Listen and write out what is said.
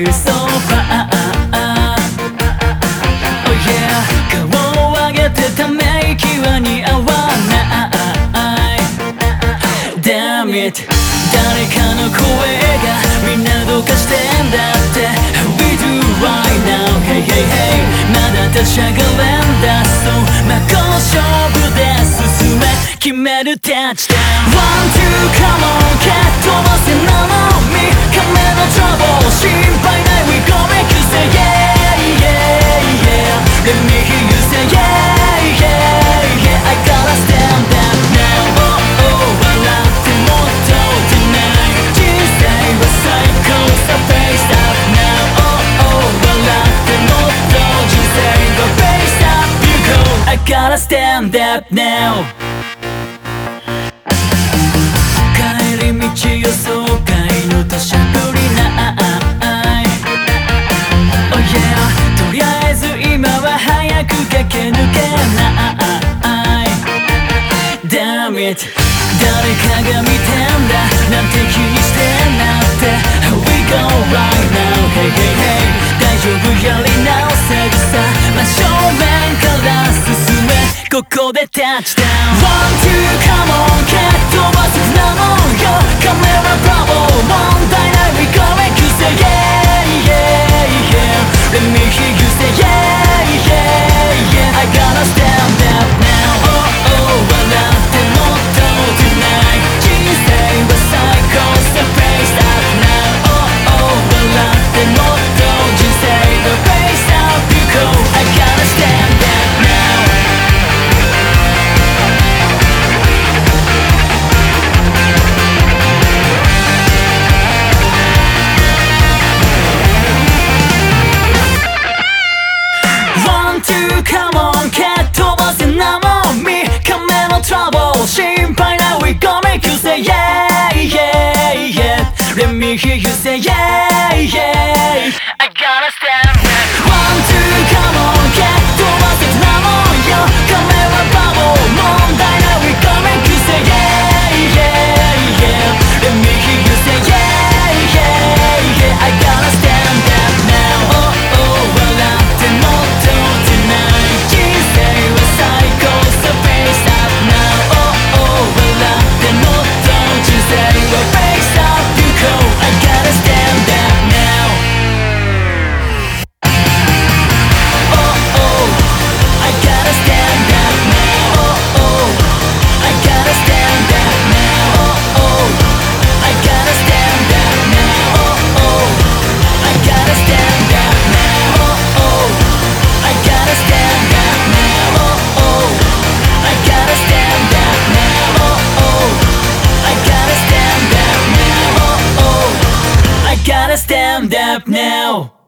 るソファー Oh yeah 顔を上げてため息は似合わない Damn it. 誰かの声がみんなどうかしてんだって。We do right now. Hey hey hey. まだ立ち上がれんだ。そう。真っ向勝負で進め。決める。タッチダウン One two gotta stand up now. 帰り道予想外の土砂降りない。Oh yeah とりあえず今は早く駆け抜けない。Damn it 誰かが見てんだ。なんて気にしてんなって。We go right now めここでタッチダウン One two come on 蹴っ飛ばすなもんよカメラブラボー問題ない We go One two come on 蹴っ飛ばせなもんみ亀の trouble 心配な We gon' make you say yeah yeah yeah Let me hear you say yeah yeah Stand up now